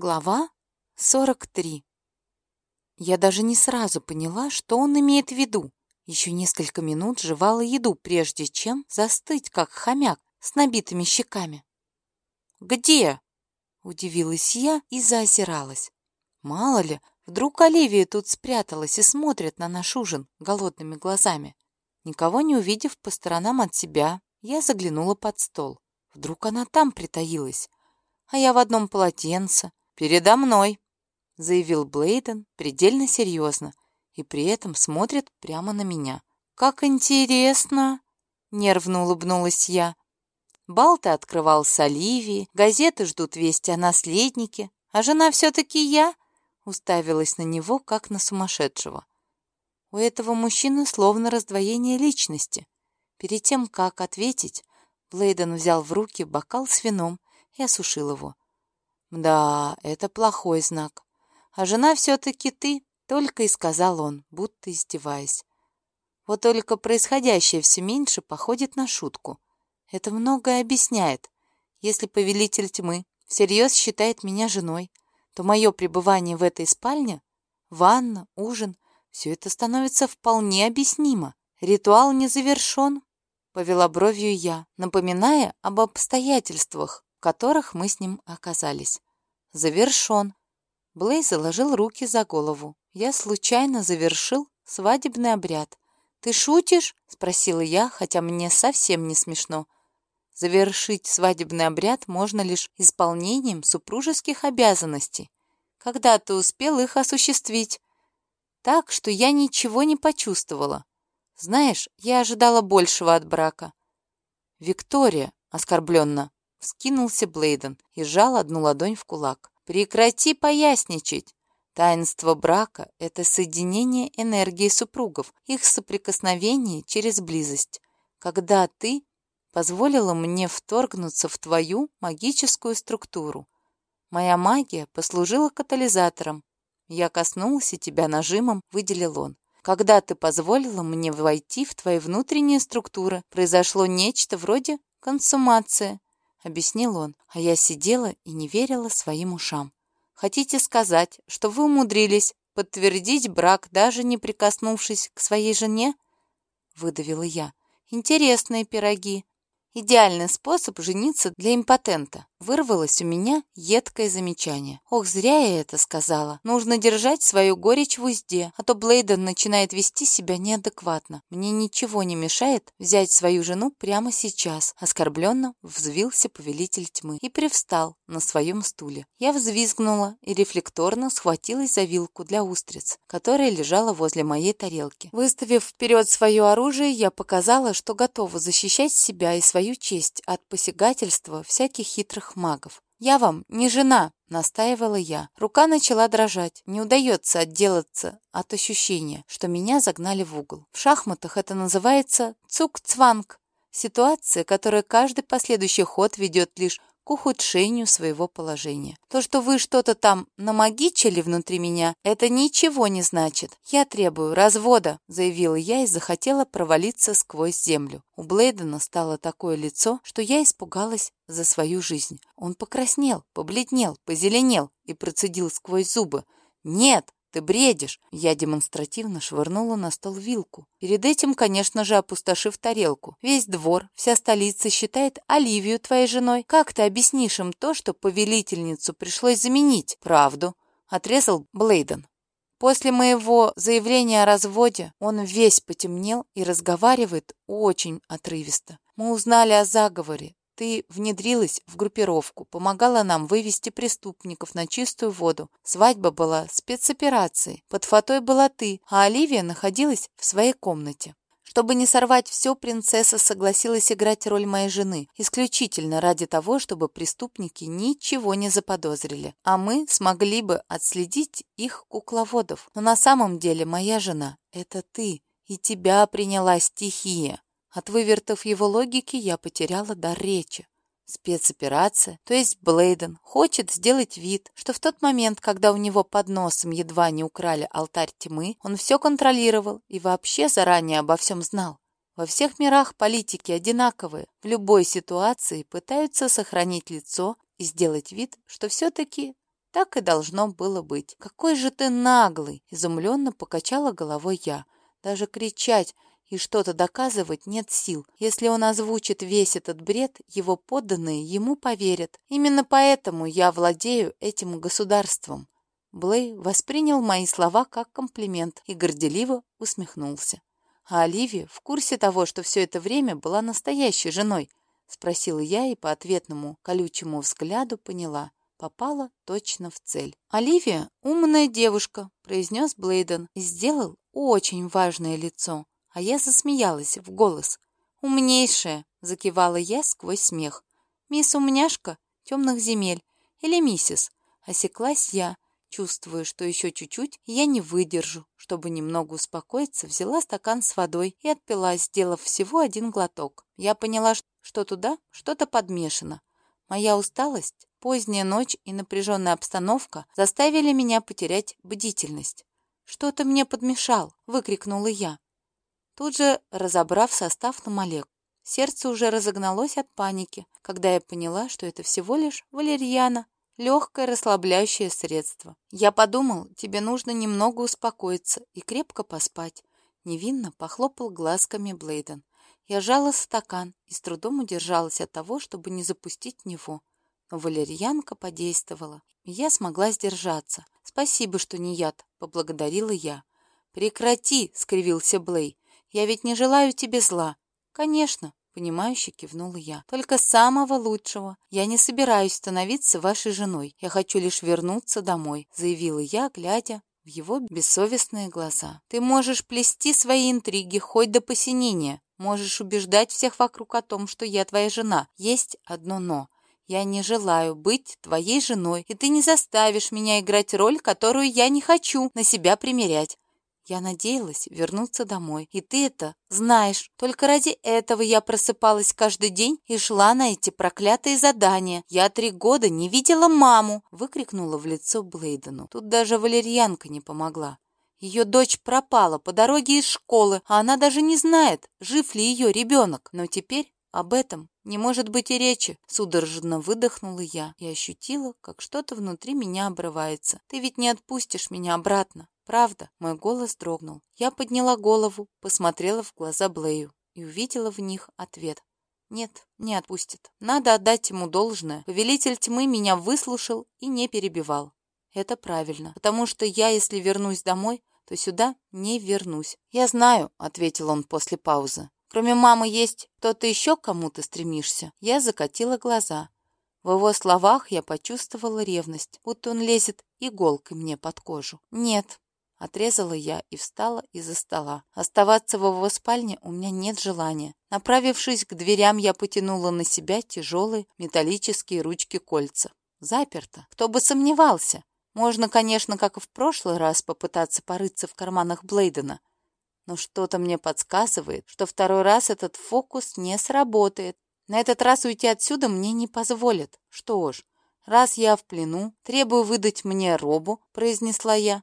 Глава 43 Я даже не сразу поняла, что он имеет в виду. Еще несколько минут жевала еду, прежде чем застыть, как хомяк, с набитыми щеками. «Где?» — удивилась я и заозиралась. Мало ли, вдруг Оливия тут спряталась и смотрит на наш ужин голодными глазами. Никого не увидев по сторонам от себя, я заглянула под стол. Вдруг она там притаилась, а я в одном полотенце, «Передо мной», — заявил Блейден предельно серьезно и при этом смотрит прямо на меня. «Как интересно!» — нервно улыбнулась я. Балты открывал с Оливии, газеты ждут вести о наследнике, а жена все-таки я, уставилась на него, как на сумасшедшего. У этого мужчины словно раздвоение личности. Перед тем, как ответить, Блейден взял в руки бокал с вином и осушил его. Да, это плохой знак. А жена все-таки ты, только и сказал он, будто издеваясь. Вот только происходящее все меньше походит на шутку. Это многое объясняет. Если повелитель тьмы всерьез считает меня женой, то мое пребывание в этой спальне, ванна, ужин, все это становится вполне объяснимо. Ритуал не завершен, повела бровью я, напоминая об обстоятельствах, в которых мы с ним оказались. Завершен. Блей заложил руки за голову. Я случайно завершил свадебный обряд. «Ты шутишь?» — спросила я, хотя мне совсем не смешно. Завершить свадебный обряд можно лишь исполнением супружеских обязанностей. Когда ты успел их осуществить? Так, что я ничего не почувствовала. Знаешь, я ожидала большего от брака. Виктория, оскорбленно, Вскинулся Блейден и сжал одну ладонь в кулак. «Прекрати поясничать! Таинство брака — это соединение энергии супругов, их соприкосновение через близость. Когда ты позволила мне вторгнуться в твою магическую структуру, моя магия послужила катализатором. Я коснулся тебя нажимом, выделил он. Когда ты позволила мне войти в твои внутренние структуры, произошло нечто вроде консумации. — объяснил он, а я сидела и не верила своим ушам. «Хотите сказать, что вы умудрились подтвердить брак, даже не прикоснувшись к своей жене?» — выдавила я. «Интересные пироги. Идеальный способ жениться для импотента. Вырвалось у меня едкое замечание. Ох, зря я это сказала. Нужно держать свою горечь в узде, а то Блейден начинает вести себя неадекватно. Мне ничего не мешает взять свою жену прямо сейчас. Оскорбленно взвился повелитель тьмы и привстал на своем стуле. Я взвизгнула и рефлекторно схватилась за вилку для устриц, которая лежала возле моей тарелки. Выставив вперед свое оружие, я показала, что готова защищать себя и свою честь от посягательства всяких хитрых магов. «Я вам не жена», — настаивала я. Рука начала дрожать. Не удается отделаться от ощущения, что меня загнали в угол. В шахматах это называется цук-цванг. Ситуация, которая каждый последующий ход ведет лишь к ухудшению своего положения. То, что вы что-то там намагичили внутри меня, это ничего не значит. Я требую развода, заявила я и захотела провалиться сквозь землю. У Блейдена стало такое лицо, что я испугалась за свою жизнь. Он покраснел, побледнел, позеленел и процедил сквозь зубы. «Нет, «Ты бредишь!» Я демонстративно швырнула на стол вилку. Перед этим, конечно же, опустошив тарелку. Весь двор, вся столица считает Оливию твоей женой. Как ты объяснишь им то, что повелительницу пришлось заменить? Правду. Отрезал Блейден. После моего заявления о разводе он весь потемнел и разговаривает очень отрывисто. Мы узнали о заговоре, ты внедрилась в группировку, помогала нам вывести преступников на чистую воду. Свадьба была спецоперацией. Под фатой была ты, а Оливия находилась в своей комнате. Чтобы не сорвать все, принцесса согласилась играть роль моей жены, исключительно ради того, чтобы преступники ничего не заподозрили, а мы смогли бы отследить их кукловодов. Но на самом деле моя жена — это ты, и тебя приняла стихия. От вывертов его логики я потеряла дар речи. Спецоперация, то есть Блейден, хочет сделать вид, что в тот момент, когда у него под носом едва не украли алтарь тьмы, он все контролировал и вообще заранее обо всем знал. Во всех мирах политики одинаковые. В любой ситуации пытаются сохранить лицо и сделать вид, что все-таки Так и должно было быть. «Какой же ты наглый!» — изумленно покачала головой я. Даже кричать и что-то доказывать нет сил. Если он озвучит весь этот бред, его подданные ему поверят. Именно поэтому я владею этим государством. Блей воспринял мои слова как комплимент и горделиво усмехнулся. А Оливия в курсе того, что все это время была настоящей женой, спросила я и по ответному колючему взгляду поняла. Попала точно в цель. «Оливия — умная девушка», — произнес Блейден и сделал очень важное лицо. А я засмеялась в голос. «Умнейшая!» — закивала я сквозь смех. «Мисс Умняшка темных земель или миссис?» Осеклась я, чувствуя, что еще чуть-чуть, я не выдержу. Чтобы немного успокоиться, взяла стакан с водой и отпила, сделав всего один глоток. Я поняла, что туда что-то подмешано. Моя усталость, поздняя ночь и напряженная обстановка заставили меня потерять бдительность. «Что-то мне подмешал!» — выкрикнула я тут же разобрав состав на молекулы. Сердце уже разогналось от паники, когда я поняла, что это всего лишь валерьяна, легкое расслабляющее средство. Я подумал, тебе нужно немного успокоиться и крепко поспать. Невинно похлопал глазками Блейден. Я жала стакан и с трудом удержалась от того, чтобы не запустить него. Но валерьянка подействовала, и я смогла сдержаться. «Спасибо, что не яд», — поблагодарила я. «Прекрати!» — скривился Блей. Я ведь не желаю тебе зла. Конечно, понимающе кивнула я. Только самого лучшего. Я не собираюсь становиться вашей женой. Я хочу лишь вернуться домой, заявила я, глядя в его бессовестные глаза. Ты можешь плести свои интриги хоть до посинения. Можешь убеждать всех вокруг о том, что я твоя жена. Есть одно «но». Я не желаю быть твоей женой, и ты не заставишь меня играть роль, которую я не хочу на себя примерять. Я надеялась вернуться домой, и ты это знаешь. Только ради этого я просыпалась каждый день и шла на эти проклятые задания. Я три года не видела маму!» — выкрикнула в лицо Блейдену. Тут даже валерьянка не помогла. Ее дочь пропала по дороге из школы, а она даже не знает, жив ли ее ребенок. Но теперь об этом не может быть и речи. Судорожно выдохнула я и ощутила, как что-то внутри меня обрывается. Ты ведь не отпустишь меня обратно. Правда, мой голос дрогнул. Я подняла голову, посмотрела в глаза Блею и увидела в них ответ. Нет, не отпустит. Надо отдать ему должное. Повелитель тьмы меня выслушал и не перебивал. Это правильно, потому что я, если вернусь домой, то сюда не вернусь. Я знаю, ответил он после паузы. Кроме мамы есть кто-то еще, к кому ты стремишься? Я закатила глаза. В его словах я почувствовала ревность, будто он лезет иголкой мне под кожу. Нет, Отрезала я и встала из-за стола. Оставаться в его спальне у меня нет желания. Направившись к дверям, я потянула на себя тяжелые металлические ручки-кольца. Заперто. Кто бы сомневался. Можно, конечно, как и в прошлый раз, попытаться порыться в карманах Блейдена. Но что-то мне подсказывает, что второй раз этот фокус не сработает. На этот раз уйти отсюда мне не позволят. Что ж, раз я в плену, требую выдать мне робу, произнесла я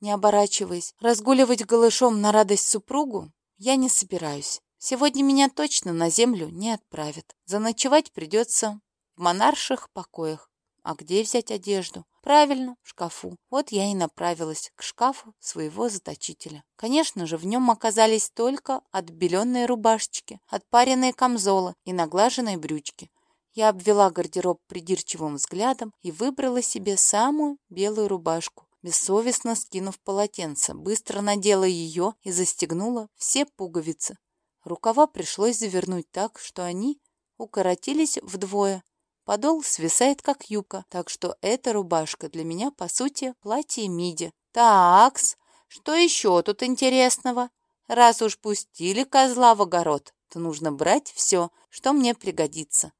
не оборачиваясь. Разгуливать голышом на радость супругу я не собираюсь. Сегодня меня точно на землю не отправят. Заночевать придется в монарших покоях. А где взять одежду? Правильно, в шкафу. Вот я и направилась к шкафу своего заточителя. Конечно же, в нем оказались только отбеленные рубашечки, отпаренные камзолы и наглаженные брючки. Я обвела гардероб придирчивым взглядом и выбрала себе самую белую рубашку, бессовестно скинув полотенце, быстро надела ее и застегнула все пуговицы. Рукава пришлось завернуть так, что они укоротились вдвое. Подол свисает, как юбка, так что эта рубашка для меня, по сути, платье миди. Такс, что еще тут интересного? Раз уж пустили козла в огород, то нужно брать все, что мне пригодится.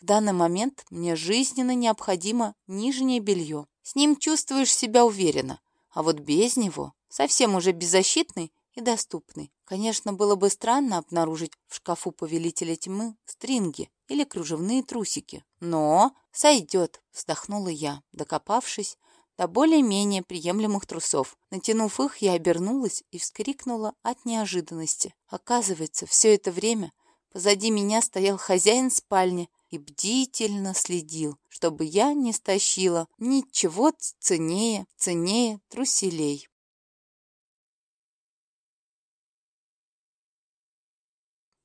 В данный момент мне жизненно необходимо нижнее белье. С ним чувствуешь себя уверенно, а вот без него совсем уже беззащитный и доступный. Конечно, было бы странно обнаружить в шкафу повелителя тьмы стринги или кружевные трусики. Но сойдет, вздохнула я, докопавшись до более-менее приемлемых трусов. Натянув их, я обернулась и вскрикнула от неожиданности. Оказывается, все это время позади меня стоял хозяин спальни и бдительно следил, чтобы я не стащила ничего ценнее, ценнее труселей.